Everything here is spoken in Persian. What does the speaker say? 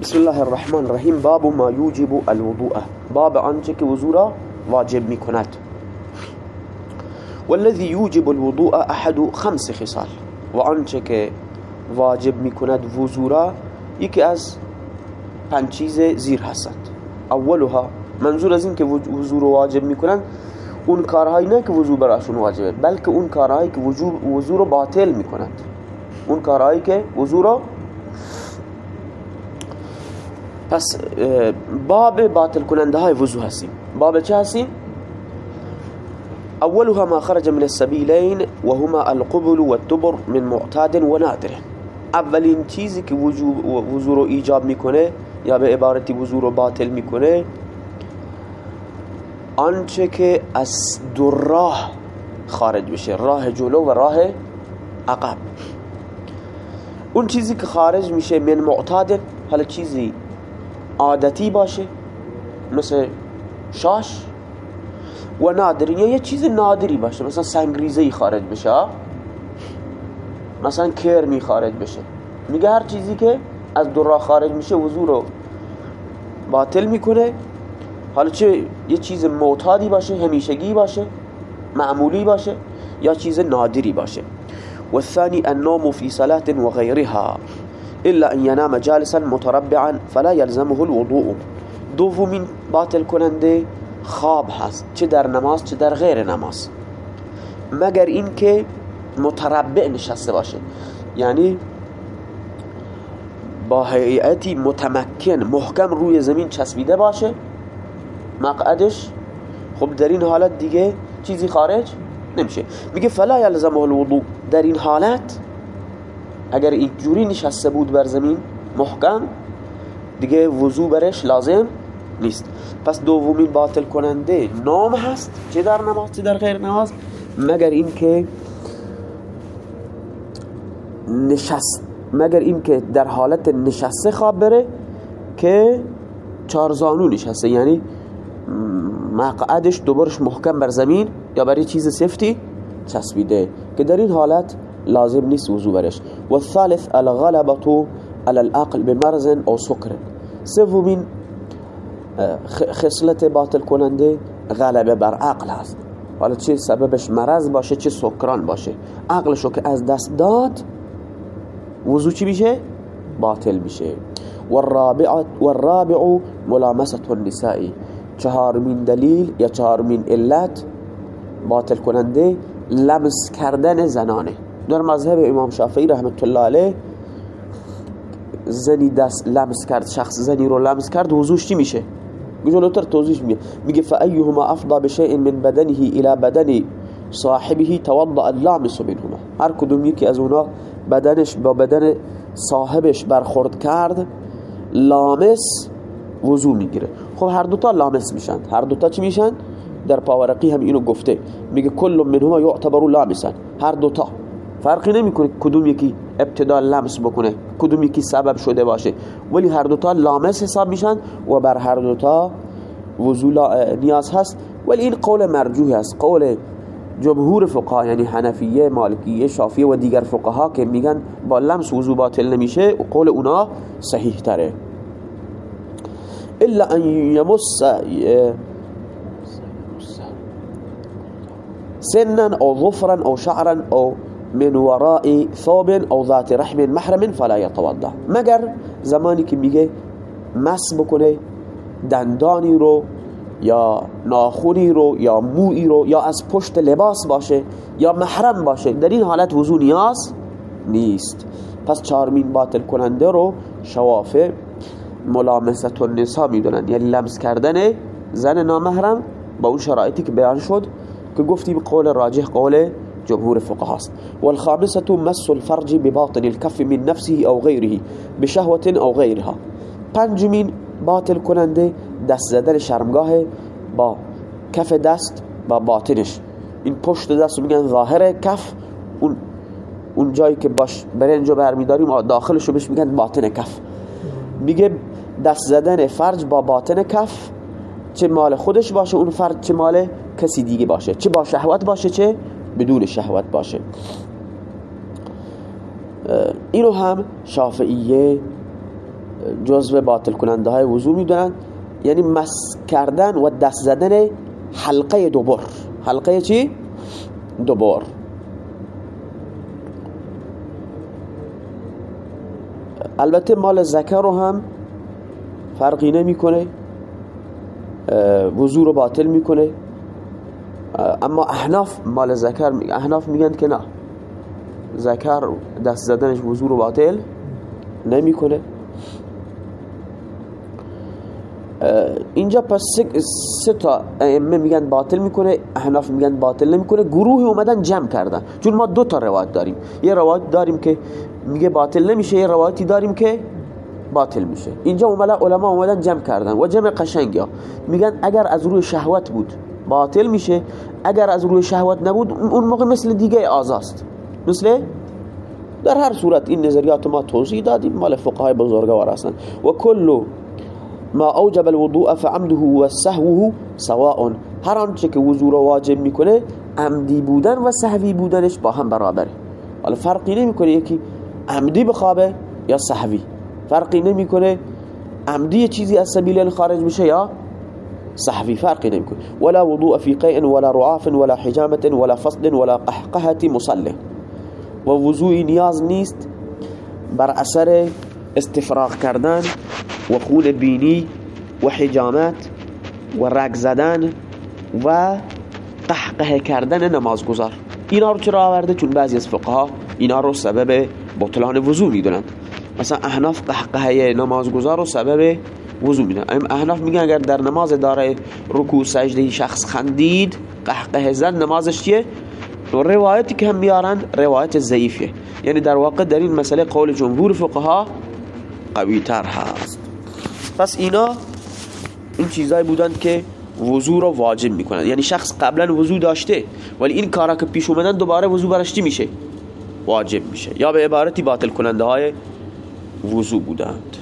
بسم الله الرحمن الرحیم باب ما یوجب الوضوء. باب آنچه که وضوع واجب می والذي يوجب الوضوء أحد خمس خصال. و آنچه که واجب می کند وضوع یکی از پنج چیز زیر هستند اولها منظور از این که وضوع واجب می اون کارهایی نه که وضوع براشون واجبه بلکه اون کارهایی که وضوع رو باطل می کنند اون کارهایی که وضوع رو پس باب باطل کننده های وضو هستیم. باب چه هستیم؟ اولها ما خرج من السبیلین و هما القبل والتبر من معتاد و نادر. اولین چیزی که وضو رو ایجاب می‌کنه یا به عبارتی وضو رو باطل می‌کنه آنچه که از دو راه خارج بشه راه جلو و راه عقب. اون چیزی که خارج میشه من معتاد حالا چیزی عادتی باشه مثل شاش. و نادری یا یه چیز نادری باشه مثلا سنگریزه خارج بشه مثلا کرمی خارج بشه. میگه هر چیزی که از دو خارج میشه وضو رو باطل می‌کنه. حالا چه یه چیز معتادی باشه همیشگی باشه معمولی باشه یا چیز نادری باشه. و الثاني النوم في صلاة وغيرها إلا أن ينام جالسا متربعا فلا يلزمه الوضوء. دومین باطل کننده خواب هست. چه در نماز چه در غیر نماز. مگر اینکه متربع نشسته باشه. یعنی با هیئتی متمکن محکم روی زمین چسبیده باشه. مقعدش خب در این حالت دیگه چیزی خارج نمیشه. میگه فلا یلزمه الوضوء. در این حالت اگر اینجوری نشسته بود بر زمین محکم دیگه وضو برش لازم نیست. پس دومین باطل کننده نام هست چه در نماز چه در غیر نماز مگر اینکه نشست مگر اینکه در حالت نشسته خواب بره که چارزانو نشسته یعنی مقعدش دوبارش محکم بر زمین یا برای چیز سفتی چسبیده. که در این حالت لازم نیست وضو برش. و الثالث الغلبة على العقل بمرض او سكر سومین خصلت باطل کننده غلبه بر عقل هست. حالا چه سببش مرض باشه چه سکران باشه. عقلشو که از دست داد وضو چی میشه؟ باطل میشه. والرابع, والرابع ملامسة النساء. چهارمین دلیل یا چهارمین علت باطل کننده لمس کردن زنانه. در مذهب امام شافعی رحمت الله علیه زنی دست لمس کرد شخص زنی رو لمس کرد وضوش چی میشه؟ جلوتر توضیح میگه. میگه فایهما افضا بشیء من بدنه الى بدن صاحبه توضا اللامس منهما. هر کدوم یکی از اونا بدنش با بدن صاحبش برخورد کرد لامس وضو می‌گیره. خب هر دوتا لامس میشن. هر دوتا چی میشن؟ در پاورقی هم اینو گفته. میگه کل منهما یعتبر لامسن. هر دوتا. فرقی نمی‌کنه کدوم یکی ابتدا لمس بکنه کدوم یکی سبب شده باشه. ولی هر دوتا لامس حساب میشن و بر هر دوتا وضو نیاز هست. ولی این قول مرجوح است. قول جمهور فقها یعنی حنفیه مالکیه شافیه و دیگر فقها که میگن با لمس وضو باطل نمیشه قول اونا صحیح تره. الا ان يمس سنا او ظفرا او شعرا او من وراء ثوب او ذات رحم محرم فلا يتوضا مگر زمانی که میگه مس بکنه دندانی رو یا ناخونی رو یا موئی رو یا از پشت لباس باشه یا محرم باشه در این حالت وضو نیاز نیست. پس چارمین باطل کننده رو شوافه ملامست النسا می‌دونن. یعنی لمس کردن زن نامحرم با اون شرایطی که بیان شد که گفتیم قول راجح قول جمهور فقه است والخامسة مس الفرج بباطن الكف من نفسه او غيره بشهوة او غيرها. پنجمین باطل کننده دست زدن شرمگاه با کف دست با باطنش. این پشت دست میگن ظاهر کف. اون اون جایی که باش برنجو برمیداریم داخلشو بهش میگن باطن کف. میگه دست زدن فرج با باطن کف چه مال خودش باشه اون فرج چه مال کسی دیگه باشه. چه با شهوت باشه چه بدون شهوت باشه. اینو هم شافعیه جزء باطل کننده های وضو می‌دونن. یعنی مس کردن و دست زدن حلقه دوبر. حلقه چی؟ دوبر. البته مال ذکر رو هم فرقی نمی‌کنه. وضو رو باطل می‌کنه. اما احناف مال ذکر احناف میگن که نه. ذکر دست زدنش وضو رو باطل نمی‌کنه. اینجا پس سه تا ائمه میگن باطل می‌کنه احناف میگن باطل نمی‌کنه. گروه اومدن جمع کردن. چون ما دو تا روایت داریم. یه روایت داریم که میگه باطل نمیشه یه روایتی داریم که باطل میشه. اینجا اومده علما اومدن جمع کردن. و جمع قشنگی میگن اگر از روی شهوت بود باطل میشه. اگر از روی شهوت نبود اون موقع مثل دیگه آزاست. مثل؟ در هر صورت این نظریات ما توضیح دادیم. مال فقهای بزرگوار هستن. و کلو ما اوجب الوضوء فعمده و سهوه سواء. هر آنچه که وضو رو واجب می‌کنه عمدی بودن و سهوی بودنش با هم برابره. حالا فرقی نمی‌کنه یکی عمدی بخوابه یا سهوی. فرقی نمی‌کنه عمدی چیزی از سبیل خارج میشه یا سهوی فرقی نمی‌کنه. ولا وضوء في قيء ولا رعاف ولا حجامه ولا فصل ولا قحقهه مصلح. و وضوعی نیاز نیست بر اثر استفراغ کردن و خون بینی و حجامت و رگ زدن و قهقه کردن نمازگزار. اینا رو چرا آورده؟ چون بعضی از فقها اینا رو سبب بطلان وضو می‌دونند. مثلا احناف قهقه نمازگزار رو سبب وضو میدن احناف میگن اگر در نماز داره رکوع سجده شخص خندید قهقه زد نمازش چیه؟ و روایتی که هم میارن روایت ضعیفه یعنی در واقع در این مسئله قول جمهور فقها قوی تر هست. پس اینا این چیزایی بودن که وضو رو واجب می‌کنن. یعنی شخص قبلا وضو داشته ولی این کارا که پیش اومدن دوباره وضو برشتی میشه؟ واجب میشه. یا به عبارتی باطل کننده های وضو بودند.